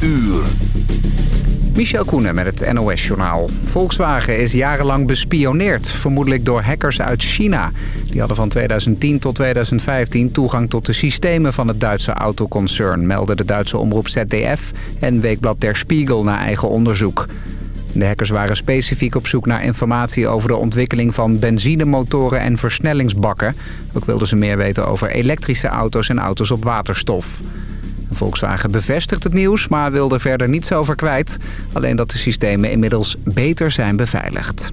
uur. Michel Koenen met het NOS-journaal. Volkswagen is jarenlang bespioneerd, vermoedelijk door hackers uit China. Die hadden van 2010 tot 2015 toegang tot de systemen van het Duitse autoconcern... meldde de Duitse omroep ZDF en Weekblad Der Spiegel na eigen onderzoek. De hackers waren specifiek op zoek naar informatie over de ontwikkeling van benzinemotoren en versnellingsbakken. Ook wilden ze meer weten over elektrische auto's en auto's op waterstof. Volkswagen bevestigt het nieuws, maar wil er verder niets over kwijt. Alleen dat de systemen inmiddels beter zijn beveiligd.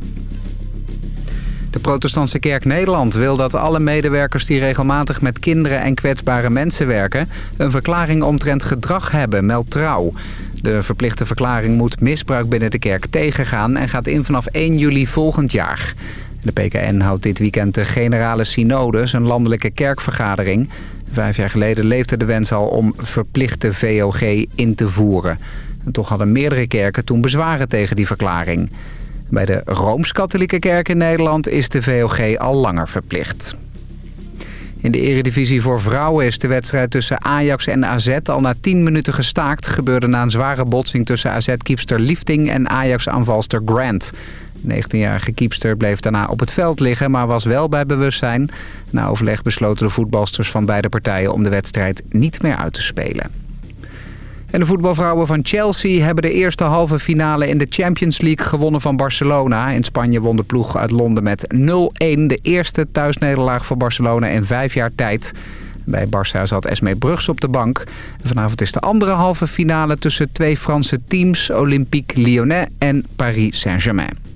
De protestantse kerk Nederland wil dat alle medewerkers die regelmatig met kinderen en kwetsbare mensen werken... een verklaring omtrent gedrag hebben, meldt trouw. De verplichte verklaring moet misbruik binnen de kerk tegengaan en gaat in vanaf 1 juli volgend jaar. De PKN houdt dit weekend de Generale Synode, een landelijke kerkvergadering. Vijf jaar geleden leefde de wens al om verplichte VOG in te voeren. En toch hadden meerdere kerken toen bezwaren tegen die verklaring. Bij de Rooms-Katholieke Kerk in Nederland is de VOG al langer verplicht. In de eredivisie voor vrouwen is de wedstrijd tussen Ajax en AZ al na 10 minuten gestaakt. Gebeurde na een zware botsing tussen AZ-kiepster Liefting en Ajax-aanvalster Grant. De 19-jarige kiepster bleef daarna op het veld liggen, maar was wel bij bewustzijn. Na overleg besloten de voetbalsters van beide partijen om de wedstrijd niet meer uit te spelen. En de voetbalvrouwen van Chelsea hebben de eerste halve finale in de Champions League gewonnen van Barcelona. In Spanje won de ploeg uit Londen met 0-1. De eerste thuisnederlaag voor Barcelona in vijf jaar tijd. Bij Barça zat Esme Brugs op de bank. vanavond is de andere halve finale tussen twee Franse teams... Olympique Lyonnais en Paris Saint-Germain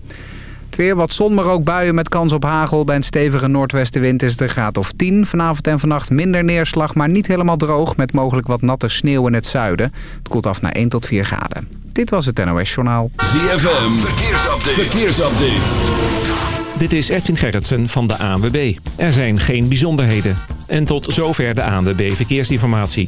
weer. Wat zon, maar ook buien met kans op hagel. Bij een stevige noordwestenwind is het een graad of 10. Vanavond en vannacht minder neerslag, maar niet helemaal droog... met mogelijk wat natte sneeuw in het zuiden. Het koelt af naar 1 tot 4 graden. Dit was het NOS Journaal. ZFM, verkeersupdate. verkeersupdate. Dit is Edwin Gerritsen van de ANWB. Er zijn geen bijzonderheden. En tot zover de ANWB Verkeersinformatie.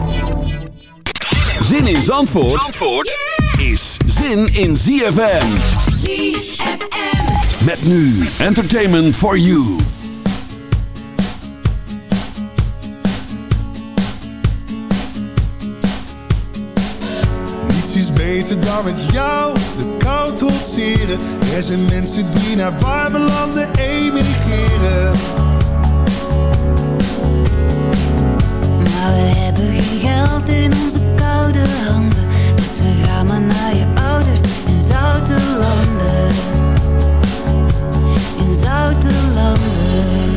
Zin in Zandvoort, Zandvoort is zin in ZFM. ZFM. Met nu Entertainment for You. Niets is beter dan met jou de kou trotseren. Er zijn mensen die naar warme landen emigreren. In onze koude handen. Dus we gaan maar naar je ouders in zoute landen. In zoute landen.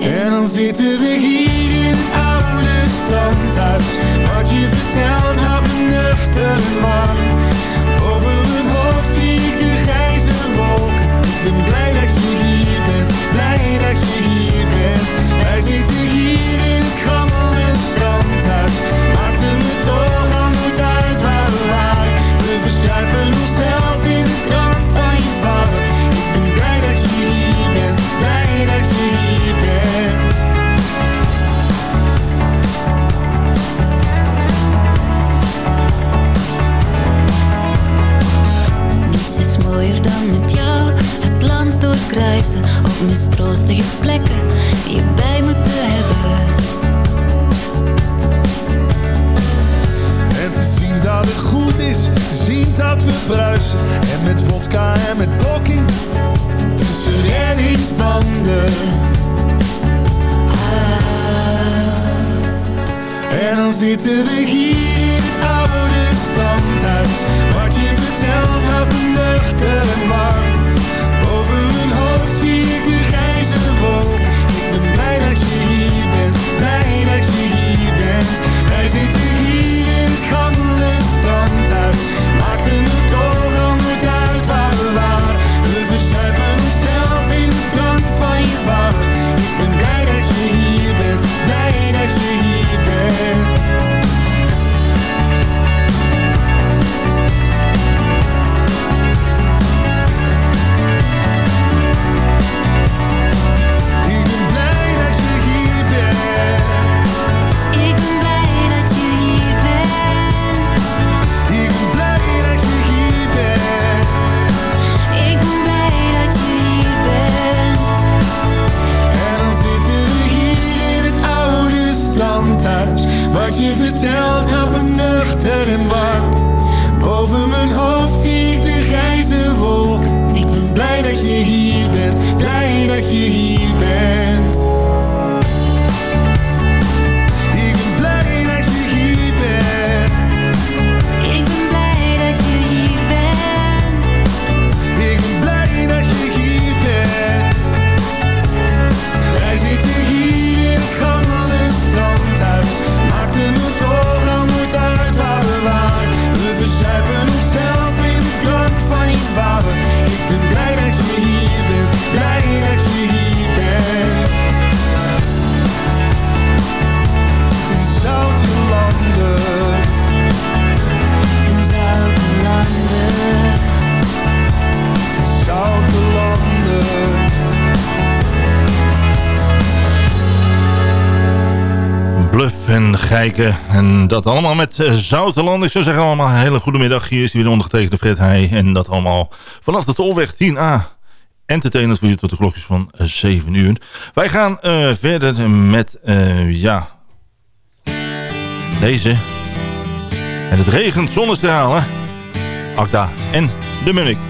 En dan zitten we hier in het oude standhuis. Wat je vertelt houdt me nuchter man. Over mijn hoofd zie ik de grijze wolken. Ik ben blij dat je hier bent, blij dat je hier bent. Wij zitten hier dat je hier bent. En dat allemaal met uh, Zouteland. Ik zou zeggen allemaal een hele goede middag. Hier is hij weer ondergetekende Fred Heij. En dat allemaal vanaf de Tolweg 10A. Entertainers voor je tot de klokjes van 7 uur. Wij gaan uh, verder met, ja, deze. En het regent zonnestralen. Akda en de Munnik.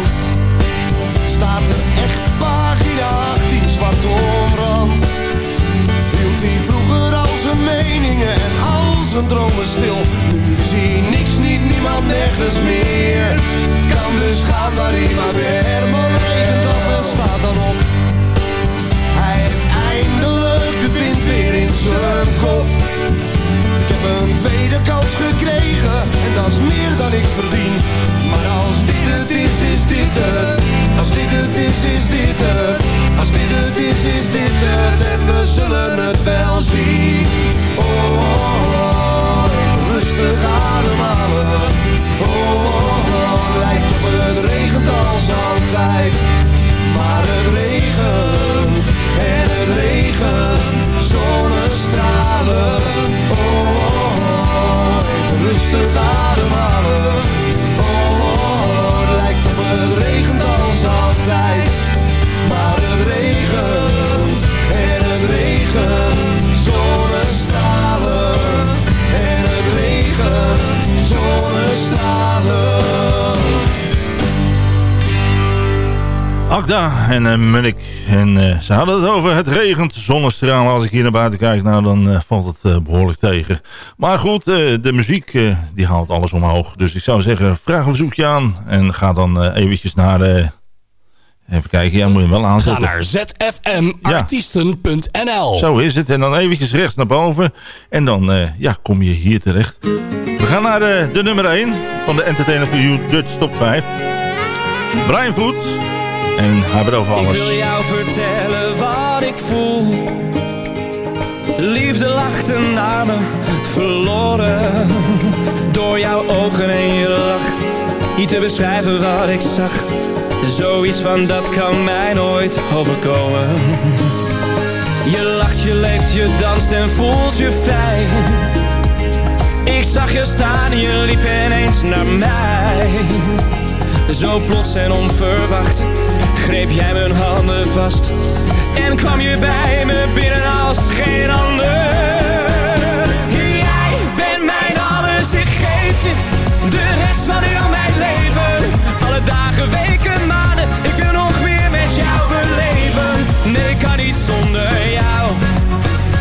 En al zijn dromen stil. Nu zie niks, niet niemand, nergens meer. Kan dus gaan waar hij maar weer. En uh, Munnik. En uh, ze hadden het over het regent, zonnestralen. Als ik hier naar buiten kijk, nou dan uh, valt het behoorlijk tegen. Maar goed, de muziek die haalt alles omhoog. Dus ik zou zeggen, vraag een verzoekje aan. En ga dan eventjes naar... even kijken, ja, moet je wel aanzetten. Ga naar zfmartiesten.nl Zo is het. En dan eventjes rechts naar boven. En dan ja, kom je hier terecht. We gaan naar de nummer 1 van de Entertainer for You Dutch Top 5. Brian Voet. En hij over alles. Ik wil jou vertellen wat ik voel. Liefde lachte naar me, verloren. Door jouw ogen en je lach. Niet te beschrijven wat ik zag. Zoiets van dat kan mij nooit overkomen. Je lacht, je leeft, je danst en voelt je vrij. Ik zag je staan, je liep ineens naar mij. Zo plots en onverwacht greep jij mijn handen vast. En kwam je bij me binnen als geen ander. Jij bent mijn alles, ik geef je De rest van heel mijn leven. Alle dagen, weken, maanden Ik wil nog meer met jou beleven. Nee, ik kan niet zonder jou.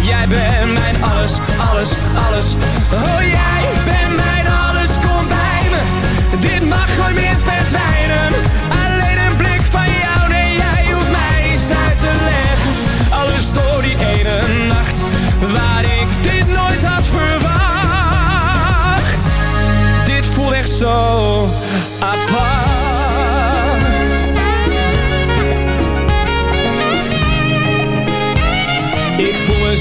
Jij bent mijn alles, alles, alles. Oh, jij bent mijn alles, kom bij me. Dit mag nooit meer verdwijnen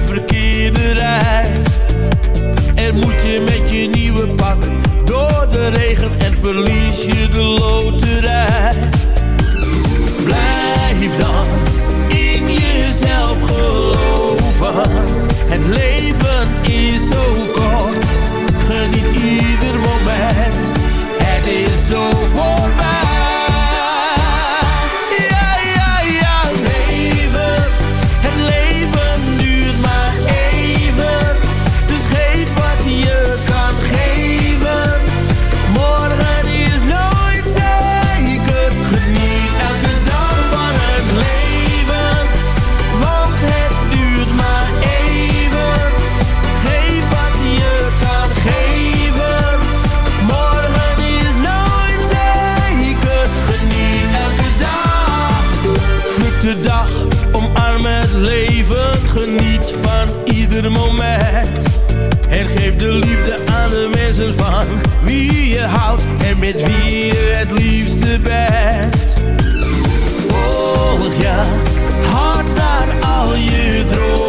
de. En moet je met je nieuwe pak door de regen en verlies je de loterij. Blijf dan in jezelf geloven. Het leven is zo kort, geniet ieder moment. Het is zo voorbij. En geef de liefde aan de mensen van wie je houdt en met wie je het liefste bent. Volg je hart naar al je dromen.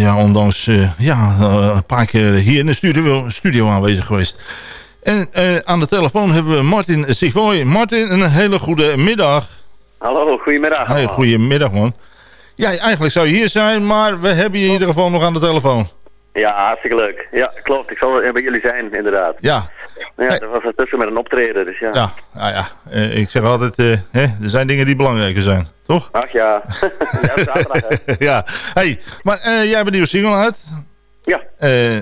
Ja, ondanks eh, ja, eh, een paar keer hier in de studio, studio aanwezig geweest. En eh, aan de telefoon hebben we Martin Sivoy. Martin, een hele goede middag. Hallo, goedemiddag. Hey, goedemiddag man. Ja, eigenlijk zou je hier zijn, maar we hebben je in ieder geval nog aan de telefoon. Ja, hartstikke leuk. Ja, klopt. Ik zal er bij jullie zijn, inderdaad. Ja, Ja, er was ertussen met een optreden, dus ja. ja, nou ja. eh, ik zeg altijd, eh, hè, er zijn dingen die belangrijker zijn, toch? Ach ja. ja, zaterdag, ja, hey, maar eh, jij hebt een nieuwe single uit. Ja,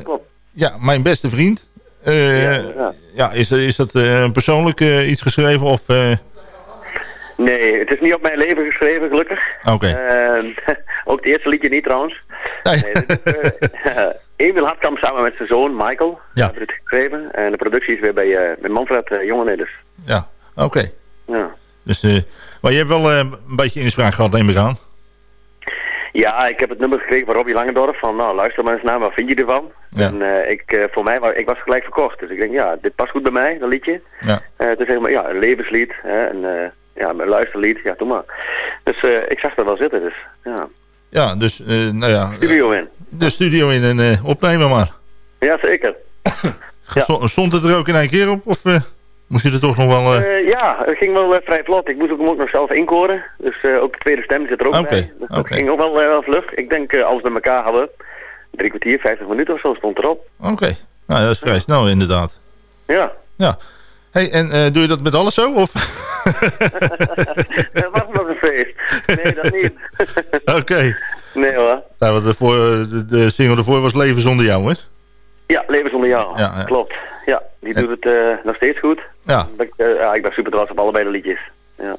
klopt. ja, mijn beste vriend. Ja, is, is dat persoonlijk iets geschreven of... eh, Nee, het is niet op mijn leven geschreven, gelukkig. Oké. Ehm, ook het eerste liedje niet, trouwens. Nee. Nee, is, eh, Emil Hartkamp samen met zijn zoon, Michael, Ja. hebben het geschreven. En de productie is weer bij, eh bij Manfred uh, Jongeneders. ja, oké. Ja. Dus, eh, maar je hebt wel eh, een beetje inspraak gehad, neem ik aan. Ja, ik heb het nummer gekregen van Robbie Langendorf. Van nou, luister maar eens naar, wat vind je ervan? Ja. En eh, ik, eh, voor mij, ik was gelijk verkocht. Dus ik denk, ja, dit past goed bij mij, dat liedje. Ja. Eh, het is helemaal, ja, een levenslied. Hè, en, eh, ja, een luisterlied. Ja, doe maar. Dus eh, ik zag er wel zitten, dus ja. Ja, dus, eh, nou ja, Studio in. de studio in en eh, opnemen maar. Ja, zeker. Ja. Stond- het er ook in één keer op? Of eh, moest je er toch nog wel... eh, Eh, ja, het ging wel eh, vrij vlot. Ik moest ook, hem ook nog zelf inkoren. Dus eh, ook de tweede stem zit er ook Oké, bij. Dus dat ging ook wel, eh, wel vlug. Ik denk, eh, als we elkaar hadden, drie kwartier, vijftig minuten of zo stond erop. Oké, nou dat is vrij snel inderdaad. Ja. Ja. Hey, en eh, doe je dat met alles zo? Of? Het was nog een feest. Nee, dat niet. Oké. nee hoor. Nou, want de, voor, de, de single ervoor was Leven zonder jou, hè? Ja, Leven zonder jou. Ja, ja. Klopt. Ja, die doet het eh, nog steeds goed. Ja, ik, eh, ja, ik ben super trots op allebei de liedjes. Ja.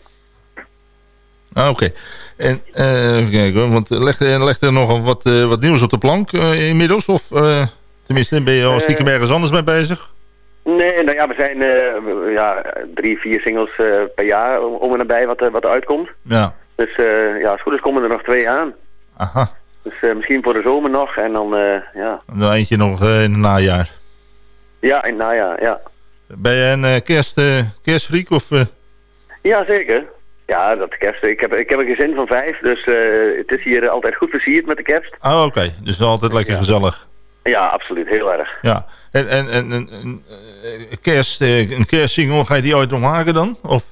ah, oké. En even kijken hoor, want leg, er- leg er nog wat, wat nieuws op de plank inmiddels? Of tenminste, ben je al stiekem ergens anders mee bezig? Nee, nou ja, we zijn eh, ja, drie, vier singles eh, per jaar om en nabij wat, eh, wat er uitkomt. Ja, Dus eh, ja, als het goed is komen er nog twee aan. aha. Dus misschien voor de zomer nog en dan, ja. En dan eentje nog in het najaar. Ja, in het najaar, ja. Ben je een kerst, kerstfreak of... Ja, zeker. Ja, dat kerst. Ik heb, ik heb een gezin van vijf, dus het is hier altijd goed versierd met de kerst. Oh, oké. Dus altijd lekker gezellig. Ja, absoluut. Heel erg. Ja. En, en, en, en, en, eh, kerst, eh, een kerstsingle, ga je die ooit nog maken dan? Of?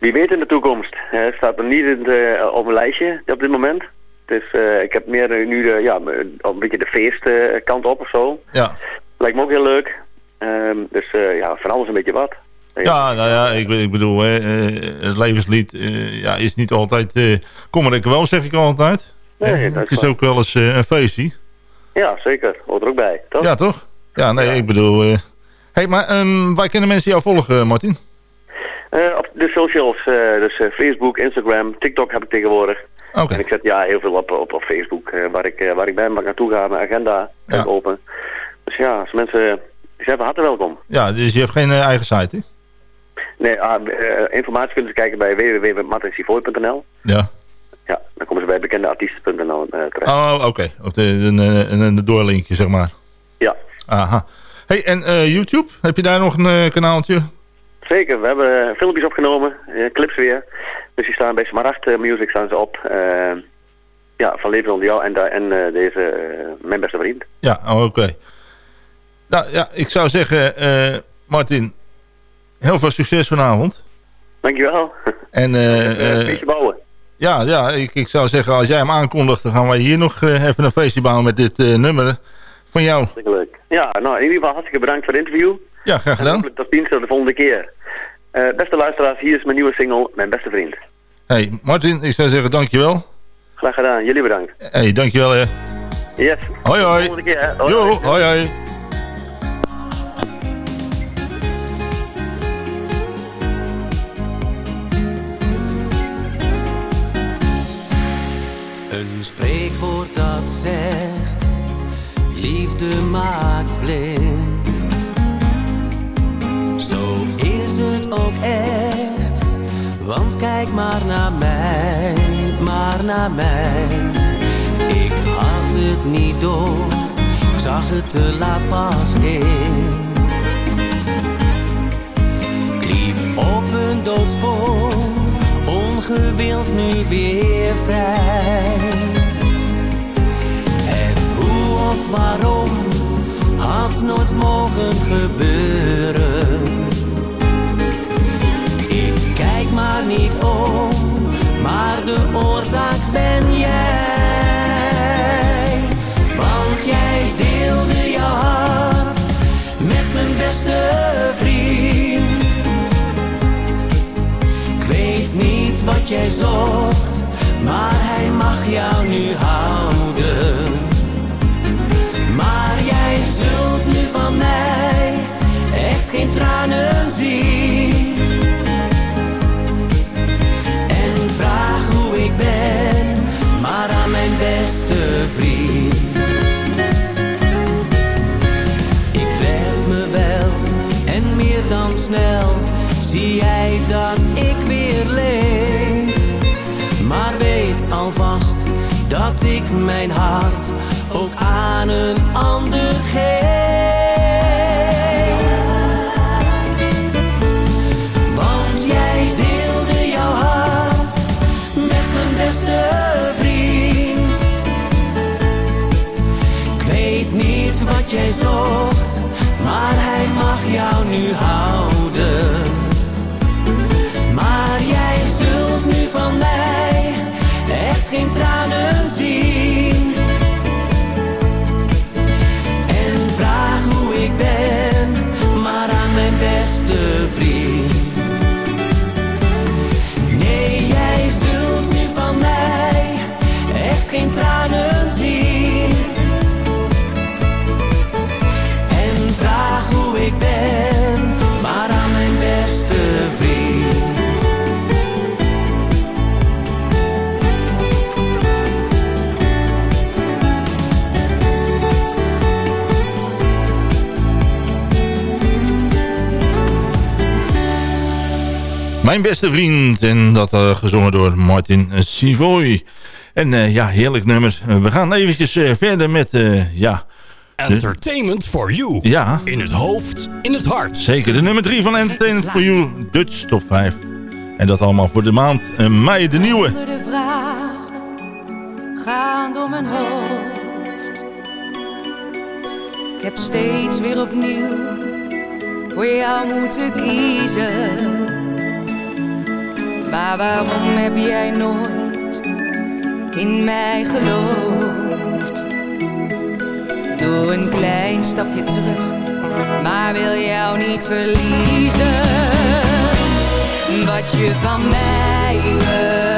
Wie weet in de toekomst. Eh, Het staat nog niet in de, op mijn lijstje op dit moment. Dus eh, ik heb meer eh, nu de, ja, een beetje de feestkant op of zo. Ja. Lijkt me ook heel leuk. Ehm, dus eh, ja, van alles een beetje wat. Ja, nou ja, ik, ik bedoel, hè, eh, het levenslied eh, ja, is niet altijd... eh kom er ik wel, zeg ik altijd. Nee, Eh, dat het is is waar. ook wel eens eh, een feestje. Ja, zeker. Hoort er ook bij, toch? Ja, toch? Ja, nee, ik bedoel... eh hey, maar ehm, waar kunnen mensen jou volgen, Martin? Eh, op de socials, eh, dus eh, Facebook, Instagram, TikTok heb ik tegenwoordig. Oké. En ik zet ja, heel veel op, op, op Facebook, eh, waar, ik, eh, waar ik ben, waar ik naartoe ga, mijn agenda Ja. open. Dus ja, als mensen, zijn van harte welkom. Ja, dus je hebt geen eh, eigen site, hè? Nee, ah, eh, informatie kunnen ze kijken bij www.martinsivooi.nl. Ja. Ja, dan komen ze bij bekendeartiesten.nl eh terecht. Oh, oké. De, een, een, een doorlinkje, zeg maar. Ja, Aha. Hey, en eh, YouTube? Heb je daar nog een eh, kanaaltje? zeker. We hebben filmpjes opgenomen, clips weer. Dus die staan bij Smaragd Music staan ze op. Ja, van Leven onder jou en, en deze, mijn beste vriend. Ja, oh, oké. Nou ja, ik zou zeggen, Martin, heel veel succes vanavond. Dankjewel. En Een feestje bouwen. Ja, ja ik, ik zou zeggen, als jij hem aankondigt, dan gaan wij hier nog eh, even een feestje bouwen met dit eh, nummer van jou. Hartstikke leuk. Ja, nou in ieder geval hartstikke bedankt voor het interview. Ja, graag En gedaan. hopelijk tot dinsdag de volgende keer. Eh, beste luisteraars, hier is mijn nieuwe single, Mijn Beste Vriend. Hey, Martin, ik zou zeggen dankjewel. Graag gedaan, jullie bedankt. Hey, dankjewel hè. Yes. Hoi Tot hoi. de volgende keer, hè. Hoi, Jo, hoi. hoi Spreekwoord dat zegt, liefde maakt blind. Zo is het ook echt, want kijk maar naar mij, maar naar mij. Ik had het niet door, ik zag het te laat pas in. Ik op een doodspoor, ongewild nu weer vrij. Of waarom had nooit mogen gebeuren. Ik kijk maar niet om, maar de oorzaak ben jij. Want jij deelde je hart met mijn beste vriend. Ik weet niet wat jij zocht, maar hij mag jou nu houden. Dat ik weer leef. Maar weet alvast dat ik mijn hart ook aan een ander geef. Want jij deelde jouw hart met mijn beste vriend. Ik weet niet wat jij zocht, maar hij mag jou nu houden. Geen tranen zien. En vraag hoe ik ben, maar aan mijn beste vriend. Mijn beste vriend. En dat eh, gezongen door Martin Sivoy. En eh, ja, heerlijk nummer. Eh, we gaan eventjes eh, verder met, eh, ja... Entertainment for you. Ja, In het hoofd, in het hart. zeker. De nummer 3 van Entertainment for You. Dutch Top 5. En dat allemaal voor de maand mei, de nieuwe. Honderden vragen gaan door mijn hoofd. Ik heb steeds weer opnieuw voor jou moeten kiezen. Maar waarom heb jij nooit in mij geloofd? Doe een klein stapje terug, maar wil jou niet verliezen. Wat je van mij verwacht,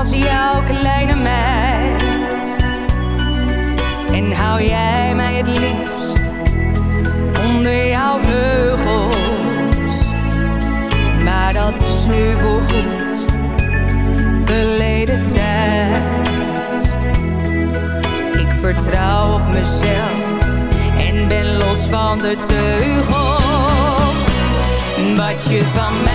als jouw kleine meid. En hou jij mij het liefst onder jouw vleugels. Maar dat is nu voorgoed verleden tijd. Ik vertrouw op mezelf en ben los van de teugels. Wat je van mij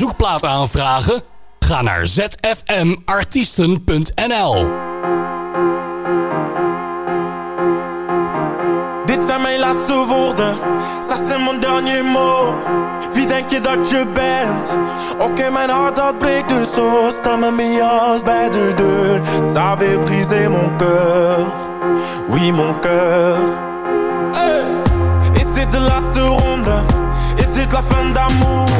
Verzoekplaat aanvragen? Ga naar zfmartiesten.nl Dit zijn mijn laatste woorden, ça c'est mon dernier mot. Wie denk je dat je bent? Oké, mijn hart dat breekt dus zo. Sta met mijn bij de deur. Ça avait brisé mon cœur, oui mon cœur. Is dit de laatste ronde? Is dit la fin d'amour?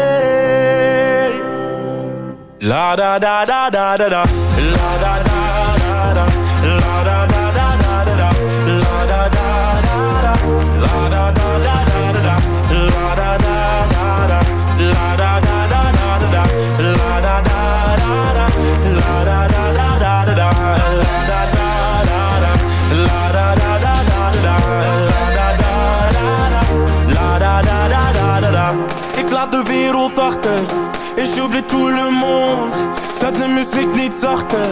La da da da da da da. La da da da da. La da da da da da da. La da da da da. La da da da da da da. La da da da da. La da da da da da da. La da da da da. La da da da da da da. La da da. Ik laat de wereld achter. Tout le monde. Zet de muziek niet zachter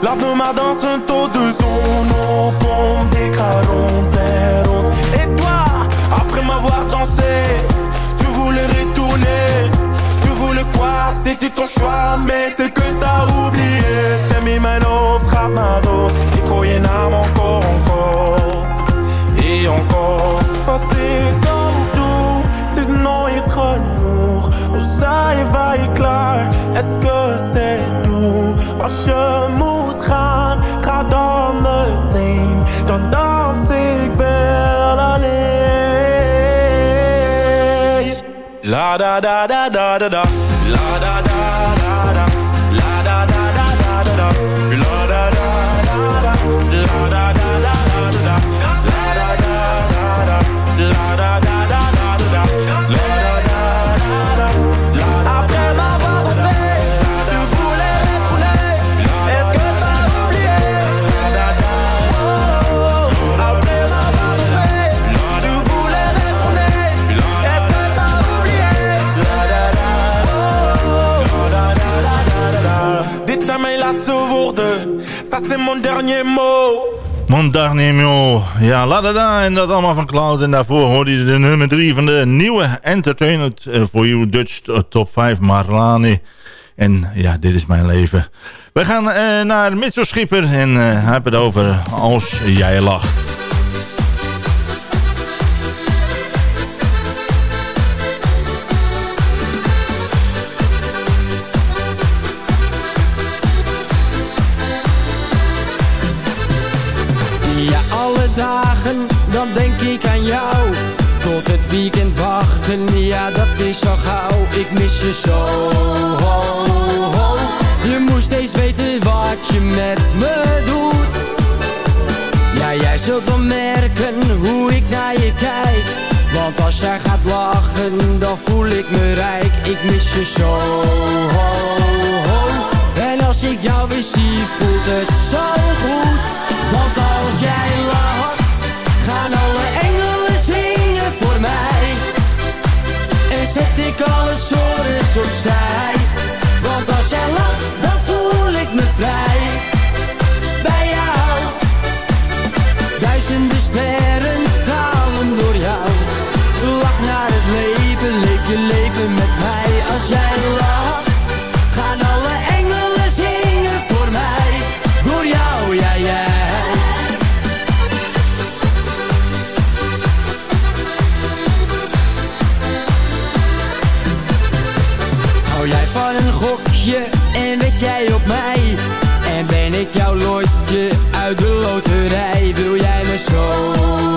Laat me maar dansen tot de zon opkomt Ik ga rond Et toi, après m'avoir dansé Tu voulais retourner. Tu voulais quoi, c'était ton choix Mais c'est que t'as oublié. Stem in mijn hoofd gaat Ik encore, encore. Et encore. Wat ik Hoe zijn wij klaar? Est-ce que c'est tout? Als je moet gaan, ga dan meteen Dan dans ik wel alleen La da da da da da da La da dernier mot Mon Darnemo. Ja, la da da. En dat allemaal van Cloud. En daarvoor hoorde je de nummer 3 van de nieuwe Entertainment for You Dutch Top 5 Marlane. En ja, dit is mijn leven. We gaan uh, naar Mitchell Schipper en uh, hij heeft het over Als jij lacht. Dagen, dan denk ik aan jou. Tot het weekend wachten, ja dat is zo gauw. Ik mis je zo, ho, ho. Je moest eens weten wat je met me doet. Ja, jij zult wel merken hoe ik naar je kijk. Want als jij gaat lachen, dan voel ik me rijk. Ik mis je zo, ho, ho. En als ik jou weer zie, voelt het zo zet ik alle zorgen opzij. En weet jij op mij? En ben ik jouw lotje uit de loterij? Wil jij me zo?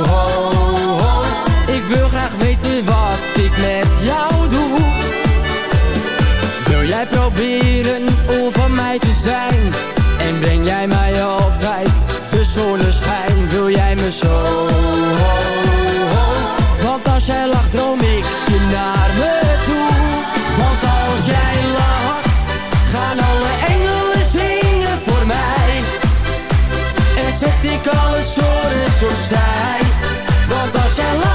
Ho. Ik wil graag weten wat ik met jou doe. Wil jij proberen om van mij te zijn? En breng jij mij altijd de zonneschijn? Wil jij me zo? Ho. Want als jij lacht droom ik je naar me zet ik alle zorgen opzij. Want als jij lacht,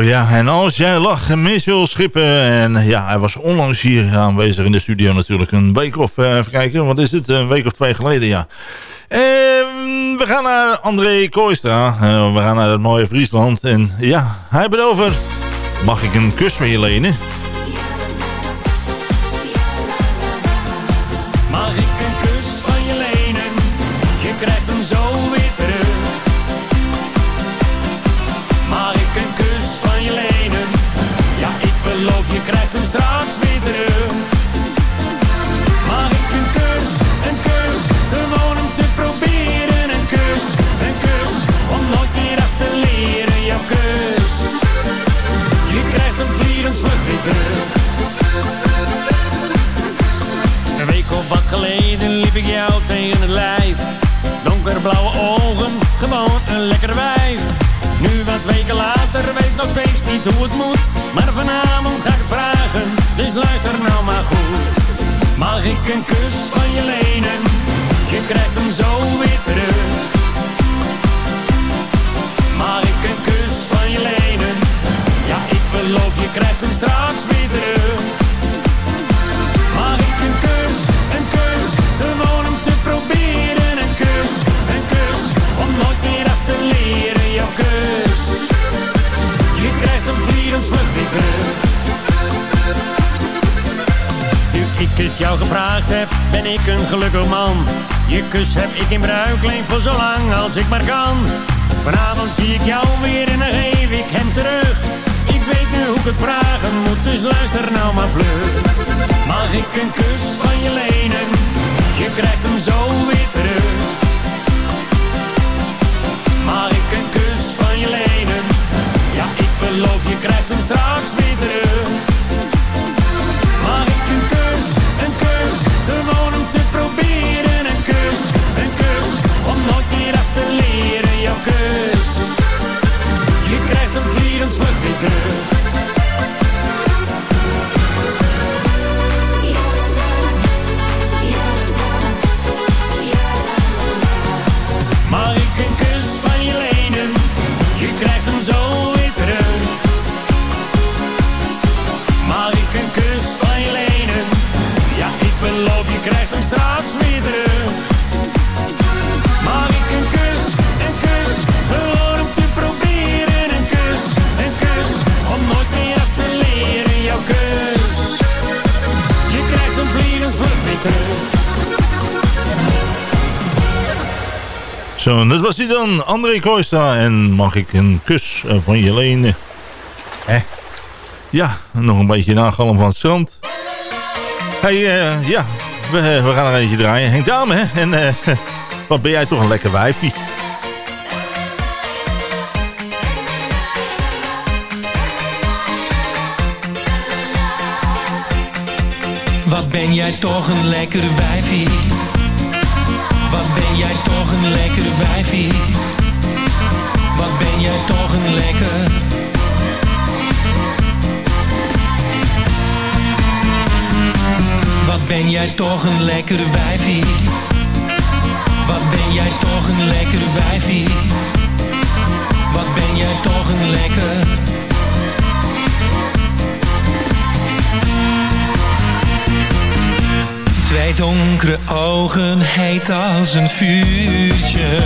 Zo ja, en als jij lacht, Michel Schippen. En ja, hij was onlangs hier aanwezig in de studio natuurlijk. Een week of, eh, even kijken, wat is het? Een week of twee geleden, ja. Ehm, we gaan naar André Kooistra. Eh, we gaan naar het mooie Friesland. En ja, hij het over... Mag ik een kus van je lenen? Beloof je krijgt hem straks weer terug. Ik een kus, een kus, gewoon om te proberen. Een kus, een kus, om nooit meer af te leren. Jouw kus, je krijgt hem vliegend vlug weer terug. Een week of wat geleden liep ik jou tegen het lijf. Donkerblauwe ogen, gewoon een lekker wijf. Nu wat weken later weet nog steeds niet hoe het moet. Maar vanavond ga ik het vragen, dus luister nou maar goed. Mag ik een kus van je lenen? Je krijgt hem zo ik een gelukkig man. Je kus heb ik in bruikleen voor zo lang als ik maar kan. Vanavond zie ik jou weer en dan geef ik hem terug. Ik weet nu hoe ik het vragen moet, dus luister nou maar vlug. Mag ik een kus van je lenen? Je krijgt hem zo weer terug. Mag ik een kus van je lenen? Ja, ik beloof je krijgt hem straks weer terug. Vliegend vlug terug. Zo, dat was hij dan. André Kooistra. En mag ik een kus eh, van je lenen? Ja, nog een beetje nagalm van het strand. hey, eh, ja, we, we gaan er eentje draaien. Henk Dame, hè? En eh, wat ben jij toch een lekker wijfie. Wat ben jij toch een lekker wijfie. Wat ben jij toch een lekker wijfie. Wat ben jij toch een lekker... Wat ben jij toch een lekker wijfie. Wat ben jij toch een lekker wijfie. Wat ben jij toch een lekker... Twee donkere ogen, heet als een vuurtje.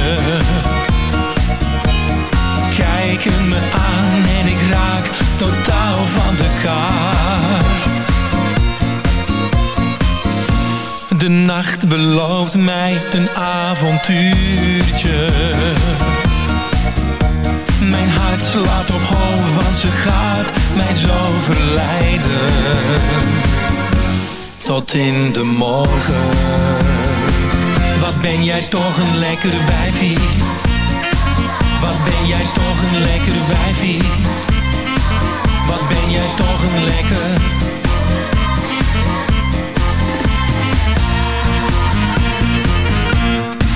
Kijken me aan en ik raak totaal van de kaart. De nacht belooft mij een avontuurtje. Mijn hart slaat op hoog, want ze gaat mij zo verleiden tot in de morgen. Wat ben jij toch een lekker wijfie. Wat ben jij toch een lekker wijfie. Wat ben jij toch een lekker...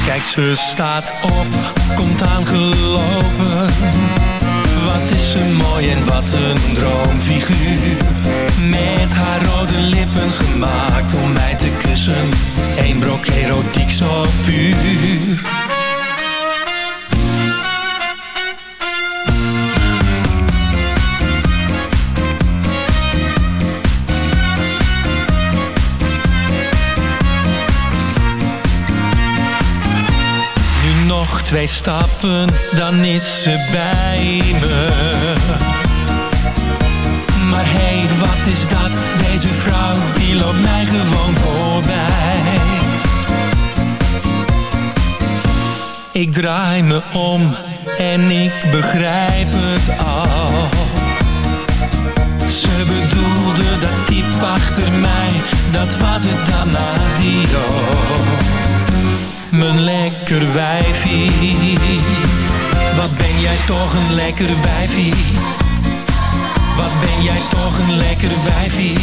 Kijk, ze staat op, komt aangelopen. Wat is ze mooi en wat een droomfiguur. Met haar rode lippen gemaakt om mij te kussen. Eén brok erotiek zo puur. Nu nog twee stappen, dan is ze bij me. Maar hey, wat is dat? Deze vrouw, die loopt mij gewoon voorbij. Ik draai me om en ik begrijp het al. Ze bedoelde dat diep achter mij, dat was het dan adio. Mijn lekker wijfie, wat ben jij toch een lekker wijfie. Wat ben jij toch een lekker wijfie.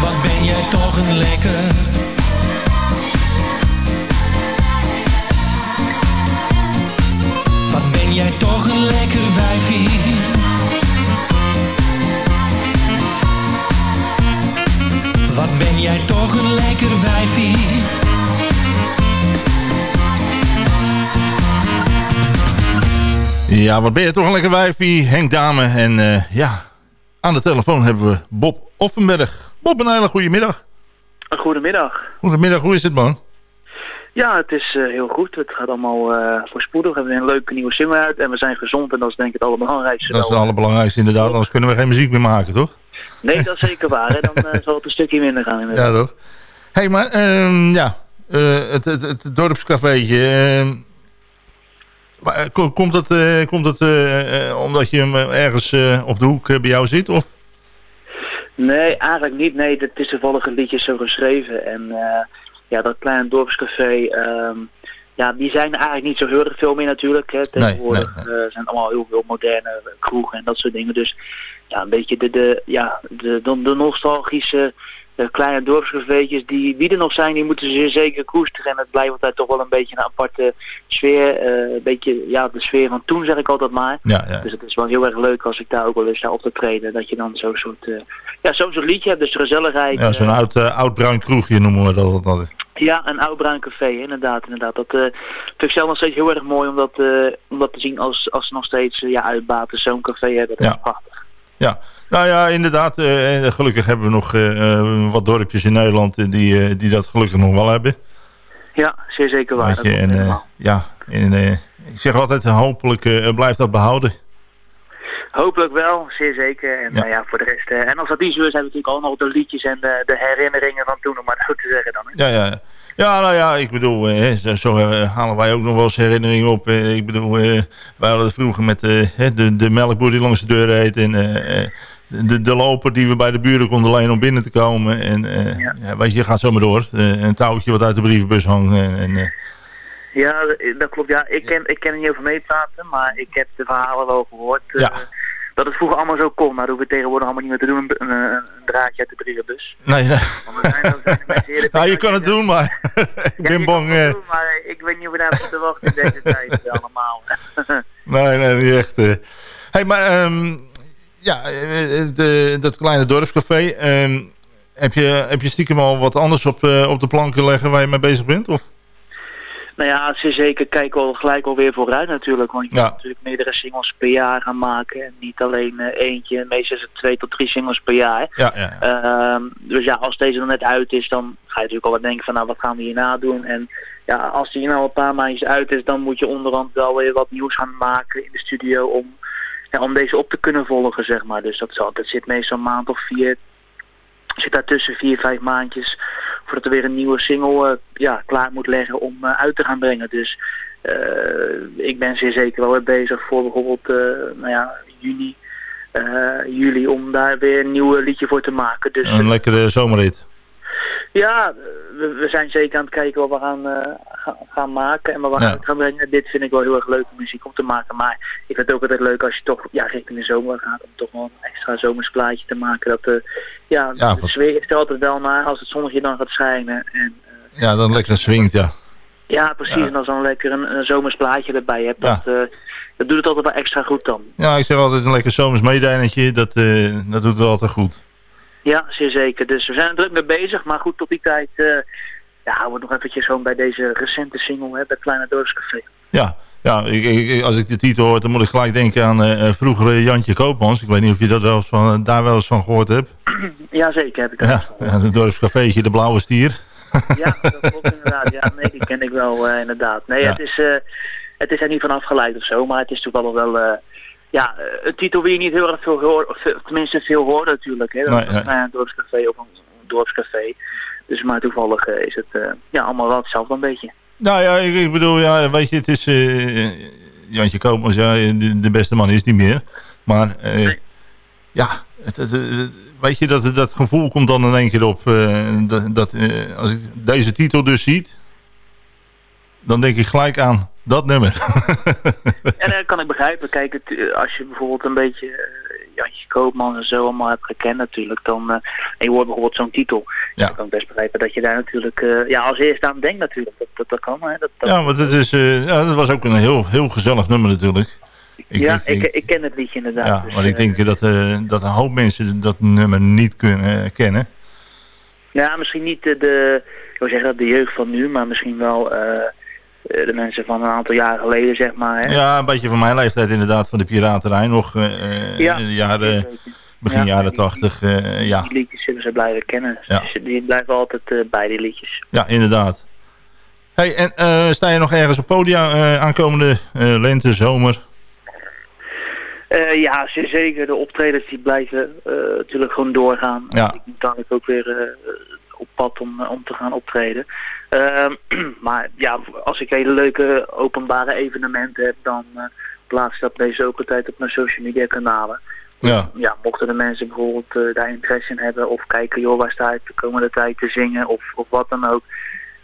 Wat ben jij toch een lekker... Wat ben jij toch een lekker wijfie. Wat ben jij toch een lekker wijfie. Ja, wat ben je toch een lekker wijfie, Henk Dame. En eh, ja, aan de telefoon hebben we Bob Offenberg. Bob, een hele goede middag. Goedemiddag. Goedemiddag, hoe is het man? Ja, het is eh, heel goed. Het gaat allemaal eh, voorspoedig. We hebben een leuke nieuwe single uit en we zijn gezond en dat is denk ik het allerbelangrijkste. Dat is het allerbelangrijkste inderdaad, anders kunnen we geen muziek meer maken, toch? Nee, dat is zeker waar. Hè. Dan zal het een stukje minder gaan inderdaad. Ja, toch? Hé, hey, maar ehm, ja, het, het, het dorpscafeetje... maar, eh, ko- komt het, eh, komt het eh, omdat je hem ergens op de hoek bij jou zit? Of? Nee, eigenlijk niet. Nee, het is toevallig een liedje zo geschreven. En ja, dat kleine dorpscafé, ehm, ja, die zijn er eigenlijk niet zo heel erg veel meer natuurlijk. Hè. Tegenwoordig eh, zijn allemaal heel veel moderne kroegen en dat soort dingen. Dus ja, een beetje de, de, ja, de, de, de nostalgische eh, kleine dorpscafeetjes die, die er nog zijn, die moeten ze zeker koesteren. En het blijft altijd toch wel een beetje een aparte sfeer. eh, een beetje, ja, de sfeer van toen zeg ik altijd maar. Ja, ja. Dus het is wel heel erg leuk als ik daar ook wel eens sta op te treden. Dat je dan zo'n soort, eh, ja, zo'n soort liedje hebt. Dus de gezelligheid. Ja, zo'n eh, oud, eh, oud bruin kroegje noemen we dat altijd. ja, een oud bruin café, inderdaad. inderdaad. Dat vind ik zelf nog steeds heel erg mooi om dat, eh, om dat te zien als, als ze nog steeds ja, uitbaten zo'n café hebben. Dat is Ja. prachtig. Ja, nou ja, inderdaad. eh, gelukkig hebben we nog eh, eh, wat dorpjes in Nederland eh, die, eh, die dat gelukkig nog wel hebben. Ja, zeer zeker waar. Je, en, eh, ja, en, eh, ik zeg altijd, hopelijk eh, blijft dat behouden. Hopelijk wel, zeer zeker. En Ja. ja, ja voor de rest. eh, en als dat niet zo is, hebben we natuurlijk nog de liedjes en de, de herinneringen van toen, om maar het goed te zeggen dan. Hè? Ja, ja. Ja, nou ja, ik bedoel, eh, zo, eh, halen wij ook nog wel eens herinneringen op. Eh, ik bedoel, eh, wij hadden het vroeger met eh, de, de melkboer die langs de deur reed. En de, de loper die we bij de buren konden lenen om binnen te komen. En eh, ja. weet je, je gaat zo maar door. Eh, een touwtje wat uit de brievenbus hangt. En, en, Ja, dat klopt. Ja, ik ken, ik ken er niet over meepraten, maar ik heb de verhalen wel gehoord. eh, Ja. Dat het vroeger allemaal zo kon, maar dat hoeven we tegenwoordig allemaal niet meer te doen. Een, een, een draadje uit de brievenbus. nee, nee. Want er zijn, er zijn mensen eerder Nou, je kan het doen, maar ik ben bang... eh, doen, maar ik weet niet of we daar moeten wachten in deze tijd eh, allemaal. Nee, nee, niet echt. eh. hey, maar ehm, ja, de, dat kleine dorpscafé. ehm, heb, je, heb je stiekem al wat anders op, op de planken leggen waar je mee bezig bent? Of? Nou ja, zeer zeker kijken we al gelijk alweer vooruit natuurlijk. Want je Ja. moet natuurlijk meerdere singles per jaar gaan maken. En niet alleen eh, eentje, meestal is het twee tot drie singles per jaar. Ja, ja. Ehm, dus ja, als deze dan net uit is, dan ga je natuurlijk al wat denken van nou, wat gaan we hierna doen? En ja, als die nou een paar maandjes uit is, dan moet je onderhand wel weer wat nieuws gaan maken in de studio om, ja, om deze op te kunnen volgen, zeg maar. Dus dat, zal, dat zit meestal een maand of vier, zit daartussen vier, vijf maandjes voordat er weer een nieuwe single eh, ja, klaar moet leggen om eh, uit te gaan brengen. Dus eh, ik ben zeer zeker wel weer bezig voor bijvoorbeeld nou ja, juni, juli om daar weer een nieuw liedje voor te maken. Dus Een lekkere zomerrit. Ja, we, we zijn zeker aan het kijken wat we gaan, eh, gaan, maken en wat we Ja. gaan, gaan brengen. Dit vind ik wel heel erg leuke muziek om te maken. Maar ik vind het ook altijd leuk als je toch ja, richting de zomer gaat om toch wel een extra zomersplaatje te maken. Dat, eh ja, Ja, de wat- sfeer is er altijd wel naar als het zonnetje dan gaat schijnen. En, Ja, dan lekker swingt, ja. ja, precies. Ja. En als dan lekker een, een zomersplaatje erbij hebt, dat, eh, dat doet het altijd wel extra goed dan. Ja, ik zeg altijd een lekker zomers. Dat, eh, dat doet wel altijd goed. Ja, zeer zeker. Dus we zijn er druk mee bezig. Maar goed, tot die tijd eh ja, houden we nog eventjes gewoon bij deze recente single, hè, bij Kleine Dorpscafé. Ja, ja ik, ik- als ik de titel hoor, dan moet ik gelijk denken aan eh vroegere Jantje Koopmans. Ik weet niet of je dat wel eens van, daar wel eens van gehoord hebt. Ja, zeker heb ik dat. Ja, ja het dorpscafeetje De Blauwe Stier. Ja, dat klopt inderdaad. Ja, nee, die ken ik wel inderdaad. Nee, Ja. het, is, het is er niet van afgeleid of zo, maar het is toevallig wel... eh, ja, eh, een titel die je niet heel erg veel hoort, of veel- tenminste veel hoort natuurlijk. Hè. Dat Nee, een dorpscafé of een dorpscafé. Dus maar toevallig eh, is het eh, ja, allemaal wel hetzelfde een beetje. Nou ja, ik, ik bedoel, ja, weet je, het is... eh, Jantje Koopmans, ja, de, de beste man is niet meer. Maar eh, ja, het, het- het- weet je, dat, dat gevoel komt dan in één keer op. eh, dat, dat, eh, als ik deze titel dus ziet, dan denk ik gelijk aan dat nummer. En dat kan ik begrijpen. Kijk, het, eh, als je bijvoorbeeld een beetje eh, Jantje Koopman en zo allemaal hebt gekend natuurlijk, dan, eh, en je hoort bijvoorbeeld zo'n titel, Ja. dan kan ik best begrijpen dat je daar natuurlijk ja, als eerste aan denkt natuurlijk. Dat, dat, dat kan, hè. Dat, dat, ja, maar dat, is, ja, dat was ook een heel, heel gezellig nummer natuurlijk. Ik, ja, ik- ik, ik, ken het liedje inderdaad. ja, dus, maar ik denk dat, dat een hoop mensen dat nummer niet kunnen kennen. Ja, misschien niet de, de, ik wil zeggen de jeugd van nu, maar misschien wel de mensen van een aantal jaren geleden, zeg maar. Hè? Ja, een beetje van mijn leeftijd inderdaad, van de piraterij nog. eh, eh, Ja, in de jaren, begin Ja, jaren tachtig, eh, ja. Die liedjes zullen ze blijven kennen. Ja. Dus die blijven altijd eh, bij die liedjes. ja, inderdaad. Hey, en eh, sta je nog ergens op podia eh, aankomende eh, lente, zomer? Eh, ja, zeker. De optredens die blijven eh, natuurlijk gewoon doorgaan. Ja. Ik moet dadelijk ook weer eh, op pad om, eh, om te gaan optreden. Ehm, maar ja, als ik hele leuke openbare evenementen heb, dan eh, plaats ik dat deze ook altijd op mijn social media kanalen. Ja. Ja, mochten de mensen bijvoorbeeld eh, daar interesse in hebben of kijken, joh, waar sta ik de komende tijd te zingen of, of wat dan ook.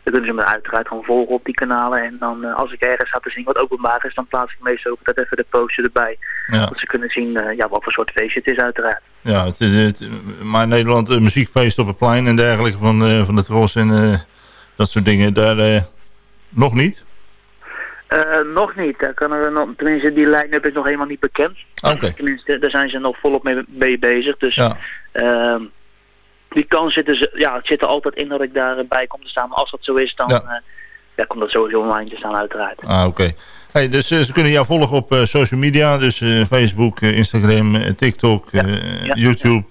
Dan kunnen ze me uiteraard gewoon volgen op die kanalen. En dan eh, als ik ergens ga te zingen wat openbaar is, dan plaats ik meestal ook altijd even de poster erbij. Ja. Dat ze kunnen zien ja, wat voor soort feestje het is uiteraard. Ja, het is het, maar in Nederland muziekfeest op het plein en dergelijke van, van de Tros en dat soort dingen, daar eh, nog niet. Eh, nog niet. Daar kan er nog, tenminste, die line-up is nog helemaal niet bekend. Oké. Tenminste, daar zijn ze nog volop mee, mee bezig. Dus Ja. ehm, die kans zit er, ja, het zit er altijd in dat ik daarbij kom te staan. Maar als dat zo is, dan Ja. ja. ja, komt dat sowieso online te staan uiteraard. Ah, oké. Hey, dus eh, ze kunnen jou volgen op eh, social media, dus eh, Facebook, eh, Instagram, eh, TikTok, eh, YouTube.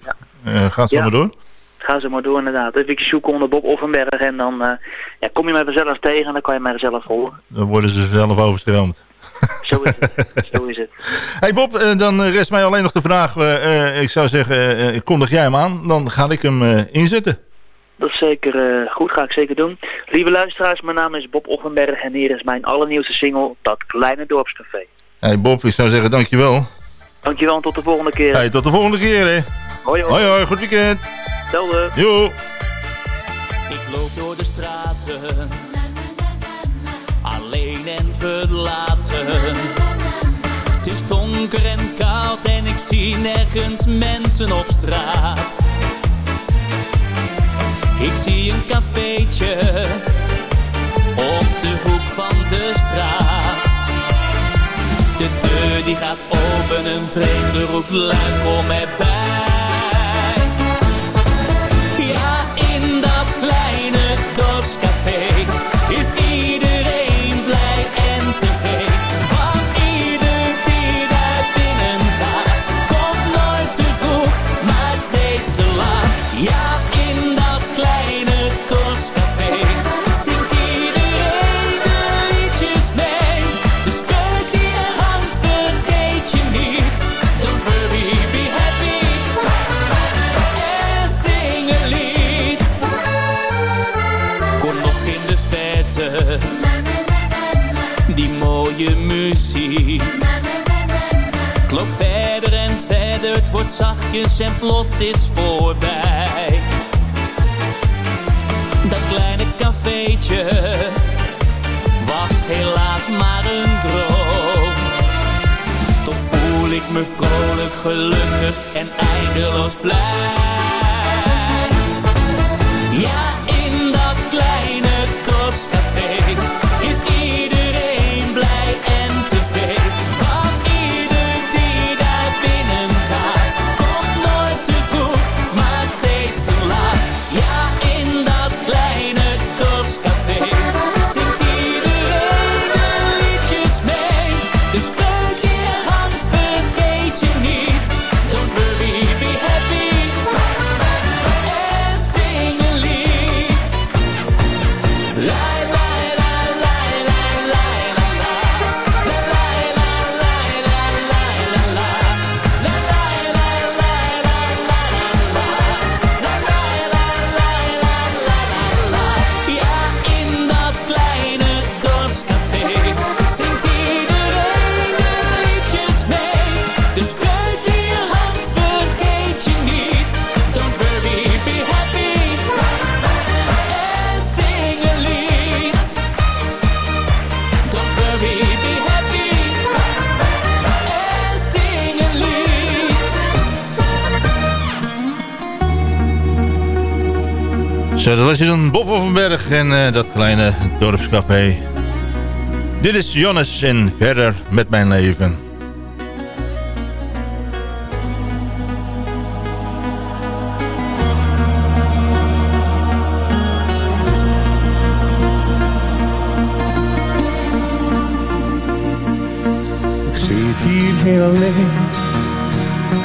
Eh, gaat zo maar door. Ga ze maar door inderdaad. Even zoeken onder Bob Offenberg en dan eh, ja, kom je mij vanzelf tegen en dan kan je mij zelf volgen. Dan worden ze zelf overstroomd. Zo is het. zo is het. Hey Bob, eh, dan rest mij alleen nog de vraag. eh, ik zou zeggen, kondig jij hem aan, dan ga ik hem inzetten. Dat is zeker goed, ga ik zeker doen. Lieve luisteraars, mijn naam is Bob Offenberg en hier is mijn allernieuwste single, Dat Kleine Dorpscafé. Hey Bob, ik zou zeggen dankjewel. Dankjewel en tot de volgende keer. Hey, tot de volgende keer hè. Hoi hoi. Hoi hoi, goed weekend. Hetzelfde. Jo. Ik loop door de straten, alleen en verlaten. Het is donker en koud en ik zie nergens mensen op straat. Ik zie een cafeetje op de hoek van de straat. De deur die gaat open, een vreemde roept luid, kom erbij. Kleine dorpscafé Verder en verder, het wordt zachtjes en plots is voorbij. Dat kleine cafeetje was helaas maar een droom. Toch voel ik me vrolijk, gelukkig en eindeloos blij. Zo, dat was je dan Bob Offenberg en eh, dat kleine dorpscafé. Dit is Jonas en verder met mijn leven. Ik zit hier heel alleen,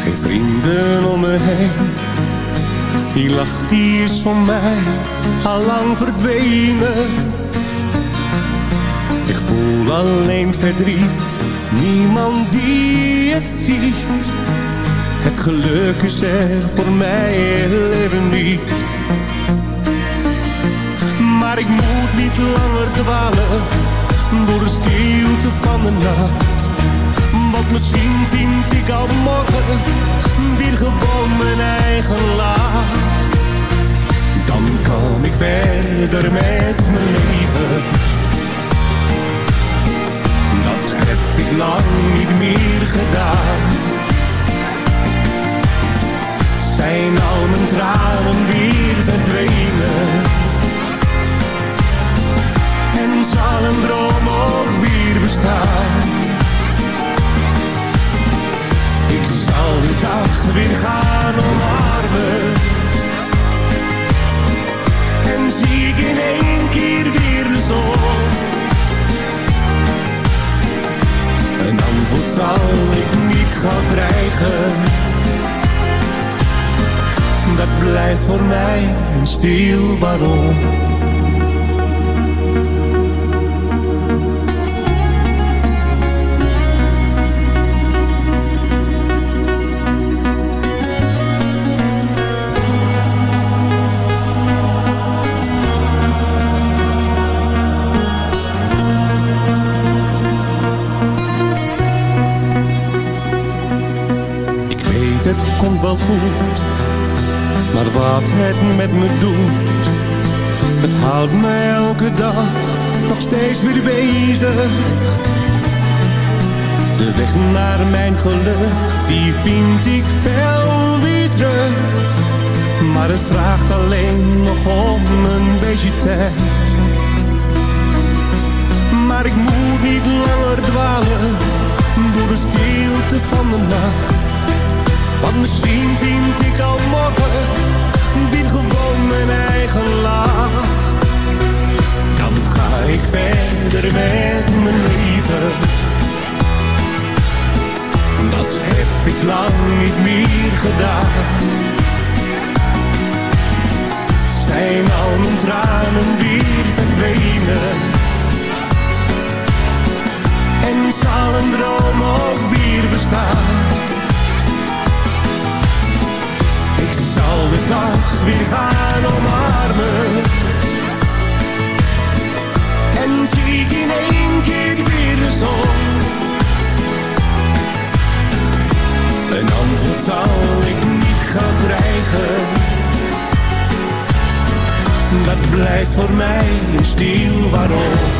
geen vrienden om me heen. Die lach die is van mij al lang verdwenen. Ik voel alleen verdriet, niemand die het ziet. Het geluk is er voor mij even niet. Maar ik moet niet langer dwalen door de stilte van de nacht. Want misschien vind ik al morgen weer gewoon mijn eigen laag. Dan kan ik verder met mijn leven. Dat heb ik lang niet meer gedaan. Zijn al mijn tranen weer verdwenen? En zal een droom ook weer bestaan? Zal de dag weer gaan omarmen. En zie ik in één keer weer de zon. Een antwoord zal ik niet gaan krijgen. Dat blijft voor mij een stil waarom. Komt wel goed, maar wat het met me doet, het houdt me elke dag nog steeds weer bezig. De weg naar mijn geluk, die vind ik wel weer terug. Maar het vraagt alleen nog om een beetje tijd. Maar ik moet niet langer dwalen door de stilte van de nacht. Want misschien vind ik al morgen weer gewoon mijn eigen laag. Dan ga ik verder met mijn leven. Dat heb ik lang niet meer gedaan. Zijn al mijn tranen weer verdwenen? En zal een droom ook weer bestaan? Ik zal de dag weer gaan omarmen. En zie ik in één keer weer de zon. Een antwoord zal ik niet gaan krijgen. Dat blijft voor mij een stil waarom.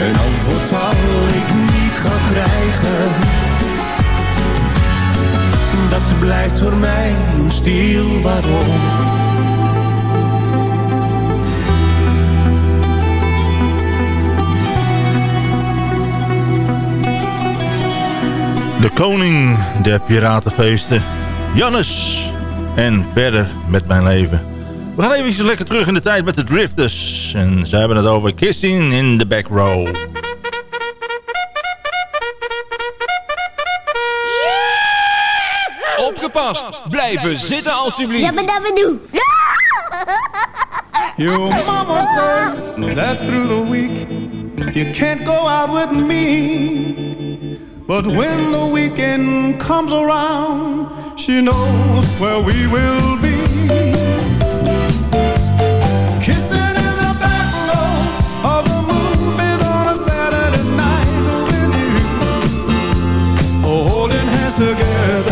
Een antwoord zal ik niet gaan krijgen. Dat blijft voor mij stil waarom. De koning der piratenfeesten, Jannes. En verder met mijn leven. We gaan even lekker terug in de tijd met de Drifters. En ze hebben het over Kissing in the Back Row. Opgepast! Blijven zitten alstublieft. Jabba dabba doo. Your mama says that through the week you can't go out with me. But when the weekend comes around, she knows where we will be. Together,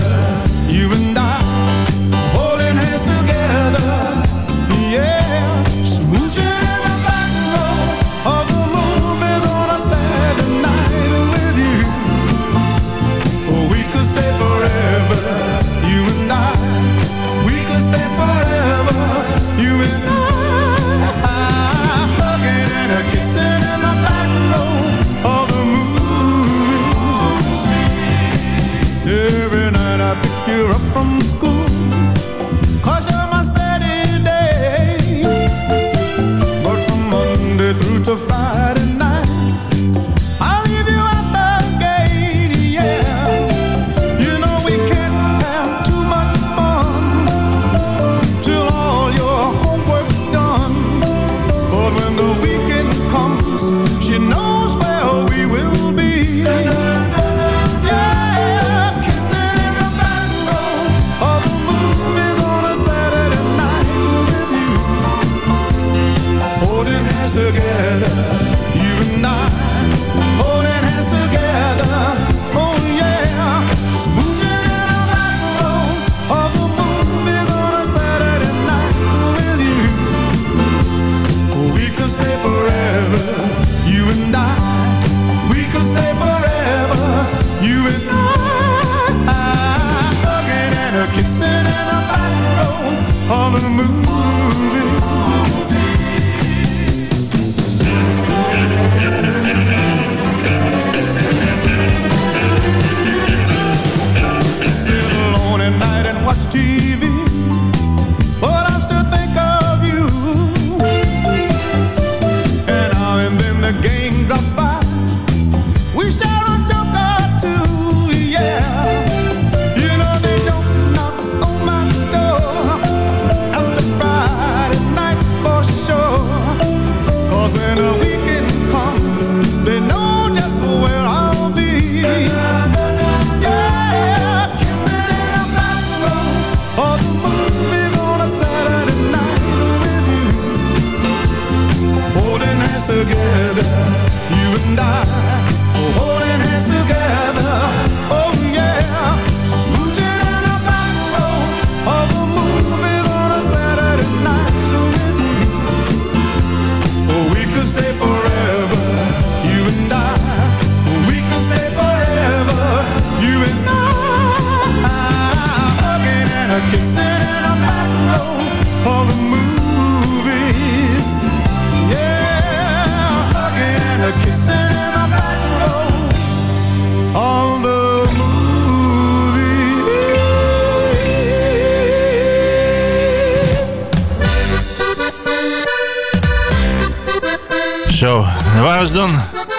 Zo, waar is dan?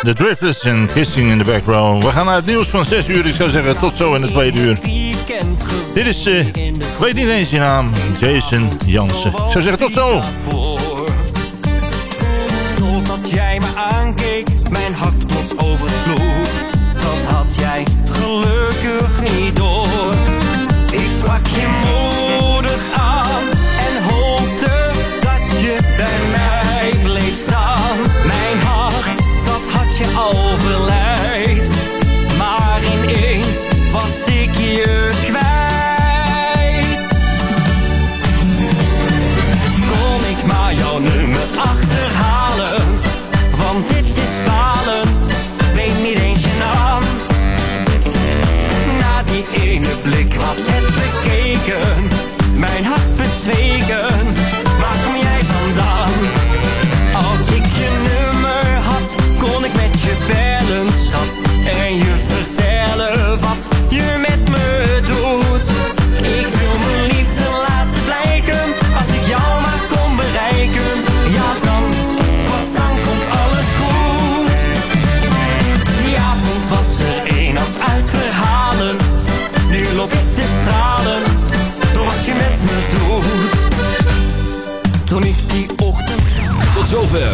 De Driftless en Kissing in the Background. We gaan naar het nieuws van 6 uur. Ik zou zeggen, tot zo in de tweede uur. Dit is, uh, weet niet eens je naam, Jason Jansen. Ik zou zeggen, tot zo!